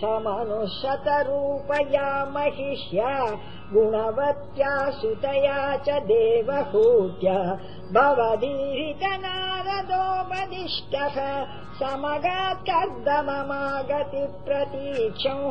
समनुशतरूपया महिष्या गुणवत्या सुतया च देवहूत्या भवदीरित नारदोपदिष्टः समगात्कर्दममागति प्रतीक्षम्